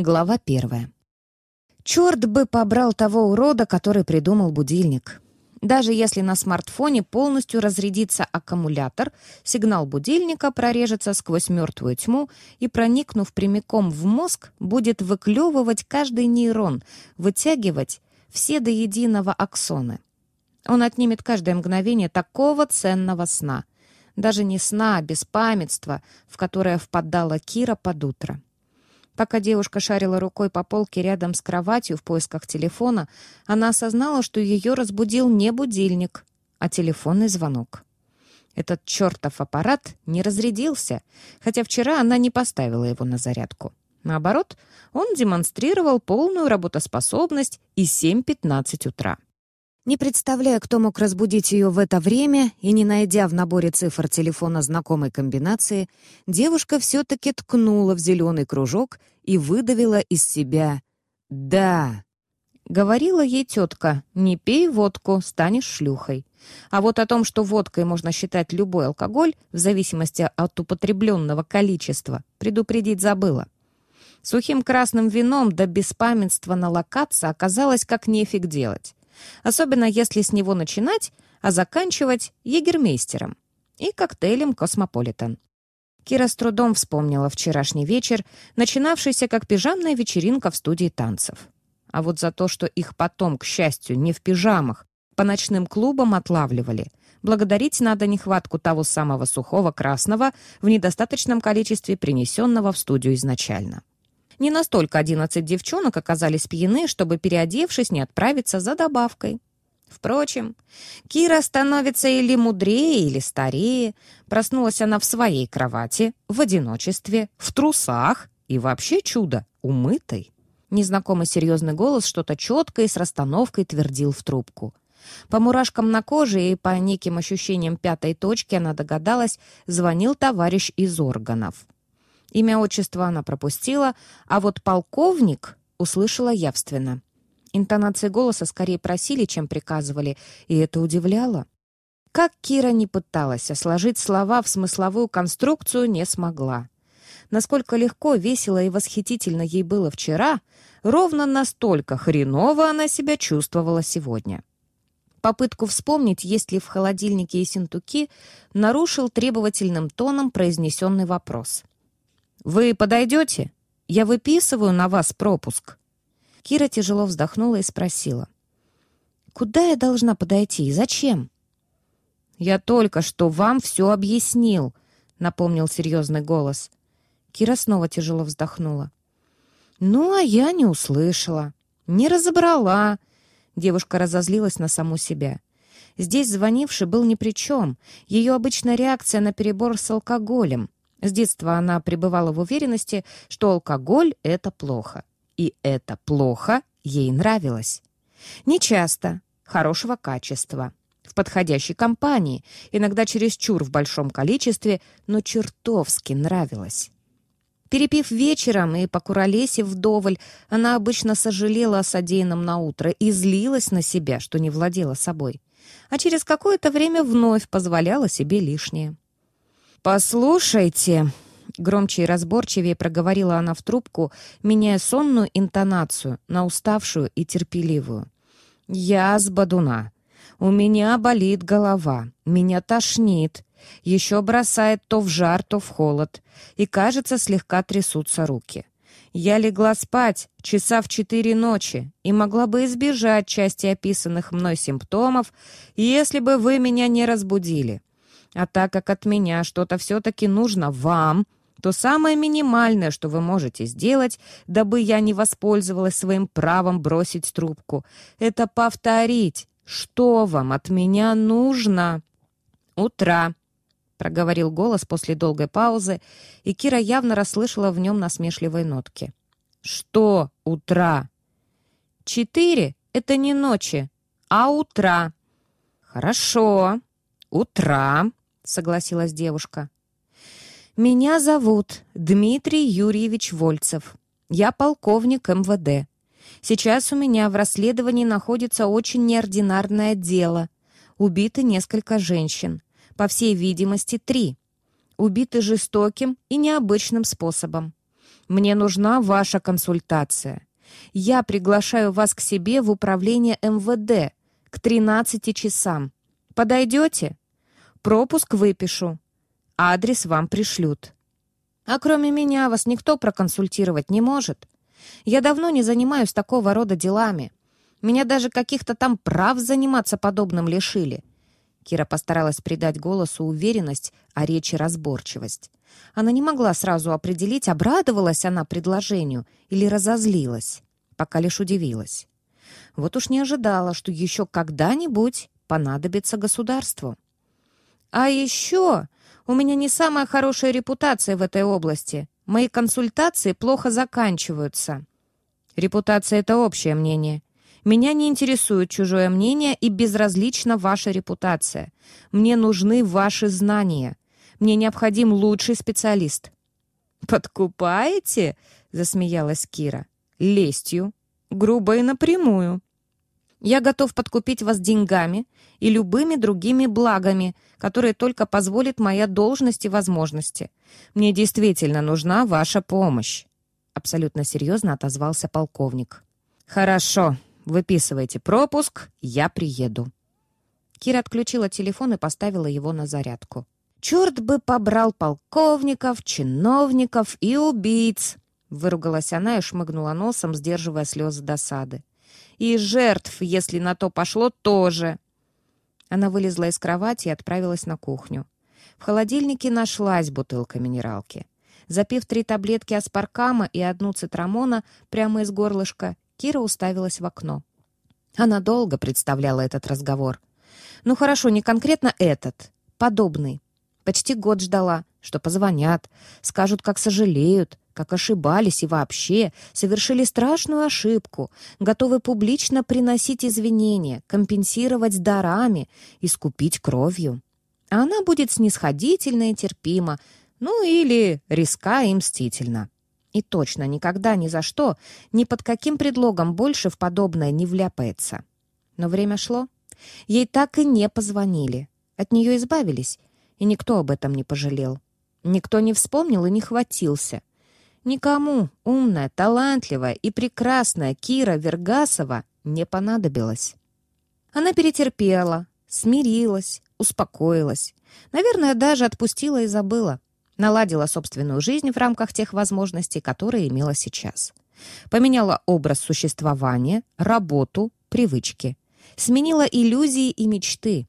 Глава первая. Черт бы побрал того урода, который придумал будильник. Даже если на смартфоне полностью разрядится аккумулятор, сигнал будильника прорежется сквозь мертвую тьму и, проникнув прямиком в мозг, будет выклевывать каждый нейрон, вытягивать все до единого аксоны. Он отнимет каждое мгновение такого ценного сна. Даже не сна, а беспамятства, в которое впадала Кира под утро. Пока девушка шарила рукой по полке рядом с кроватью в поисках телефона, она осознала, что ее разбудил не будильник, а телефонный звонок. Этот чертов аппарат не разрядился, хотя вчера она не поставила его на зарядку. Наоборот, он демонстрировал полную работоспособность и 7.15 утра. Не представляя, кто мог разбудить ее в это время, и не найдя в наборе цифр телефона знакомой комбинации, девушка все-таки ткнула в зеленый кружок и выдавила из себя «Да». Говорила ей тетка, не пей водку, станешь шлюхой. А вот о том, что водкой можно считать любой алкоголь, в зависимости от употребленного количества, предупредить забыла. Сухим красным вином до беспамятства налокаться оказалось как нефиг делать особенно если с него начинать, а заканчивать егермейстером и коктейлем «Космополитен». Кира с трудом вспомнила вчерашний вечер, начинавшийся как пижамная вечеринка в студии танцев. А вот за то, что их потом, к счастью, не в пижамах, по ночным клубам отлавливали, благодарить надо нехватку того самого сухого красного в недостаточном количестве принесенного в студию изначально. Не настолько одиннадцать девчонок оказались пьяны, чтобы, переодевшись, не отправиться за добавкой. Впрочем, Кира становится или мудрее, или старее. Проснулась она в своей кровати, в одиночестве, в трусах и вообще чудо, умытой. Незнакомый серьезный голос что-то четко и с расстановкой твердил в трубку. По мурашкам на коже и по неким ощущениям пятой точки она догадалась, звонил товарищ из органов. Имя отчества она пропустила, а вот полковник услышала явственно. Интонации голоса скорее просили, чем приказывали, и это удивляло. Как Кира не пыталась, а сложить слова в смысловую конструкцию не смогла. Насколько легко, весело и восхитительно ей было вчера, ровно настолько хреново она себя чувствовала сегодня. Попытку вспомнить, есть ли в холодильнике и синтуки, нарушил требовательным тоном произнесенный вопрос — «Вы подойдете? Я выписываю на вас пропуск». Кира тяжело вздохнула и спросила. «Куда я должна подойти и зачем?» «Я только что вам все объяснил», — напомнил серьезный голос. Кира снова тяжело вздохнула. «Ну, а я не услышала, не разобрала». Девушка разозлилась на саму себя. Здесь звонивший был ни при чем. Ее обычная реакция на перебор с алкоголем. С детства она пребывала в уверенности, что алкоголь — это плохо. И это плохо ей нравилось. Не часто, хорошего качества, в подходящей компании, иногда чересчур в большом количестве, но чертовски нравилось. Перепив вечером и покуролесив вдоволь, она обычно сожалела о содеянном на утро и злилась на себя, что не владела собой. А через какое-то время вновь позволяла себе лишнее. «Послушайте», — громче и разборчивее проговорила она в трубку, меняя сонную интонацию на уставшую и терпеливую. «Я с Бадуна. У меня болит голова, меня тошнит, еще бросает то в жар, то в холод, и, кажется, слегка трясутся руки. Я легла спать часа в четыре ночи и могла бы избежать части описанных мной симптомов, если бы вы меня не разбудили. А так как от меня что-то все-таки нужно вам, то самое минимальное, что вы можете сделать, дабы я не воспользовалась своим правом бросить трубку, это повторить, что вам от меня нужно. «Утра», — проговорил голос после долгой паузы, и Кира явно расслышала в нем насмешливые нотки. «Что утра?» «Четыре — это не ночи, а утра». «Хорошо, утра», согласилась девушка. «Меня зовут Дмитрий Юрьевич Вольцев. Я полковник МВД. Сейчас у меня в расследовании находится очень неординарное дело. Убиты несколько женщин. По всей видимости, три. Убиты жестоким и необычным способом. Мне нужна ваша консультация. Я приглашаю вас к себе в управление МВД к 13 часам. Подойдете? Пропуск выпишу. Адрес вам пришлют. А кроме меня вас никто проконсультировать не может. Я давно не занимаюсь такого рода делами. Меня даже каких-то там прав заниматься подобным лишили. Кира постаралась придать голосу уверенность, а речи разборчивость. Она не могла сразу определить, обрадовалась она предложению или разозлилась, пока лишь удивилась. Вот уж не ожидала, что еще когда-нибудь понадобится государству. «А еще у меня не самая хорошая репутация в этой области. Мои консультации плохо заканчиваются». «Репутация — это общее мнение. Меня не интересует чужое мнение и безразлична ваша репутация. Мне нужны ваши знания. Мне необходим лучший специалист». «Подкупаете?» — засмеялась Кира. «Лестью. Грубо и напрямую. Я готов подкупить вас деньгами и любыми другими благами, которые только позволит моя должность и возможности. Мне действительно нужна ваша помощь». Абсолютно серьезно отозвался полковник. «Хорошо», Выписывайте пропуск, я приеду». Кира отключила телефон и поставила его на зарядку. «Черт бы побрал полковников, чиновников и убийц!» Выругалась она и шмыгнула носом, сдерживая слезы досады. «И жертв, если на то пошло, тоже!» Она вылезла из кровати и отправилась на кухню. В холодильнике нашлась бутылка минералки. Запив три таблетки аспаркама и одну цитрамона прямо из горлышка, Кира уставилась в окно. Она долго представляла этот разговор. Ну хорошо, не конкретно этот, подобный. Почти год ждала, что позвонят, скажут, как сожалеют, как ошибались и вообще совершили страшную ошибку, готовы публично приносить извинения, компенсировать дарами, искупить кровью. А она будет снисходительна и терпима, ну или риска и мстительна. И точно никогда ни за что, ни под каким предлогом больше в подобное не вляпается. Но время шло. Ей так и не позвонили. От нее избавились, и никто об этом не пожалел. Никто не вспомнил и не хватился. Никому умная, талантливая и прекрасная Кира Вергасова не понадобилась. Она перетерпела, смирилась, успокоилась. Наверное, даже отпустила и забыла наладила собственную жизнь в рамках тех возможностей, которые имела сейчас. Поменяла образ существования, работу, привычки. Сменила иллюзии и мечты.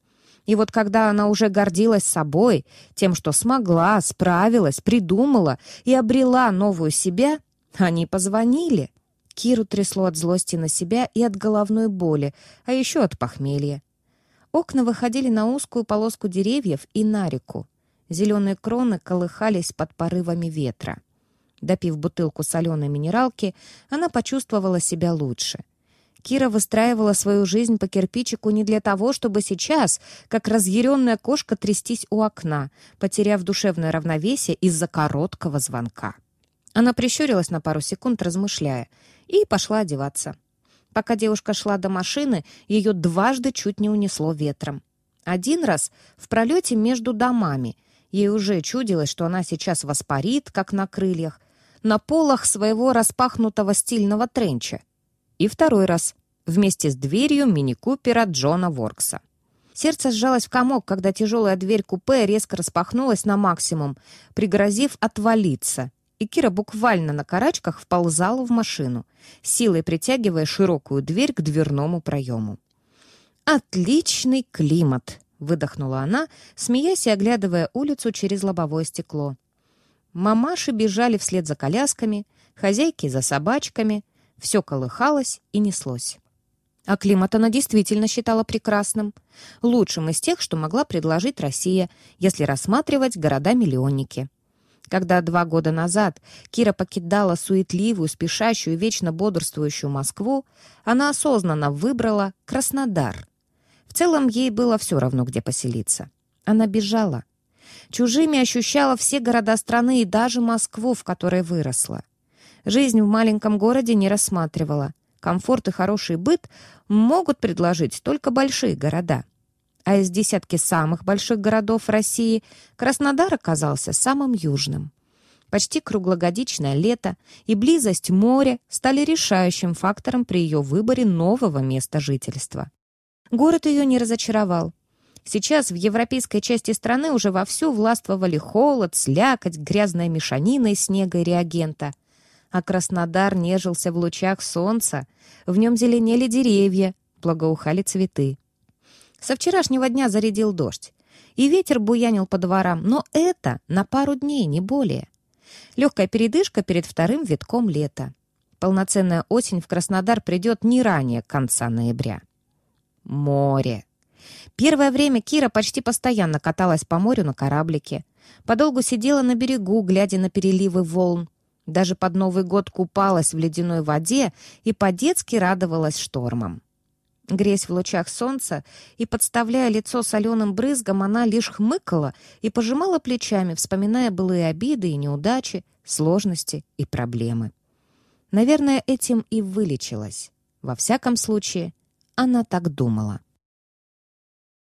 И вот когда она уже гордилась собой, тем, что смогла, справилась, придумала и обрела новую себя, они позвонили. Киру трясло от злости на себя и от головной боли, а еще от похмелья. Окна выходили на узкую полоску деревьев и на реку. Зеленые кроны колыхались под порывами ветра. Допив бутылку соленой минералки, она почувствовала себя лучше. Кира выстраивала свою жизнь по кирпичику не для того, чтобы сейчас, как разъяренная кошка, трястись у окна, потеряв душевное равновесие из-за короткого звонка. Она прищурилась на пару секунд, размышляя, и пошла одеваться. Пока девушка шла до машины, ее дважды чуть не унесло ветром. Один раз в пролете между домами — Ей уже чудилось, что она сейчас воспарит, как на крыльях, на полах своего распахнутого стильного тренча. И второй раз, вместе с дверью мини-купера Джона Воркса. Сердце сжалось в комок, когда тяжелая дверь купе резко распахнулась на максимум, пригрозив отвалиться, и Кира буквально на карачках вползала в машину, силой притягивая широкую дверь к дверному проему. «Отличный климат!» — выдохнула она, смеясь и оглядывая улицу через лобовое стекло. Мамаши бежали вслед за колясками, хозяйки за собачками. Все колыхалось и неслось. А климат она действительно считала прекрасным. Лучшим из тех, что могла предложить Россия, если рассматривать города-миллионники. Когда два года назад Кира покидала суетливую, спешащую, вечно бодрствующую Москву, она осознанно выбрала Краснодар, в целом ей было все равно, где поселиться. Она бежала. Чужими ощущала все города страны и даже Москву, в которой выросла. Жизнь в маленьком городе не рассматривала. Комфорт и хороший быт могут предложить только большие города. А из десятки самых больших городов России Краснодар оказался самым южным. Почти круглогодичное лето и близость моря стали решающим фактором при ее выборе нового места жительства. Город ее не разочаровал. Сейчас в европейской части страны уже вовсю властвовали холод, слякоть, грязная мешанина из снега и реагента. А Краснодар нежился в лучах солнца, в нем зеленели деревья, благоухали цветы. Со вчерашнего дня зарядил дождь, и ветер буянил по дворам, но это на пару дней, не более. Легкая передышка перед вторым витком лета. Полноценная осень в Краснодар придет не ранее конца ноября. Море. Первое время Кира почти постоянно каталась по морю на кораблике. Подолгу сидела на берегу, глядя на переливы волн. Даже под Новый год купалась в ледяной воде и по-детски радовалась штормам. Грязь в лучах солнца и подставляя лицо соленым брызгом, она лишь хмыкала и пожимала плечами, вспоминая былые обиды и неудачи, сложности и проблемы. Наверное, этим и вылечилась. Во всяком случае, она так думала.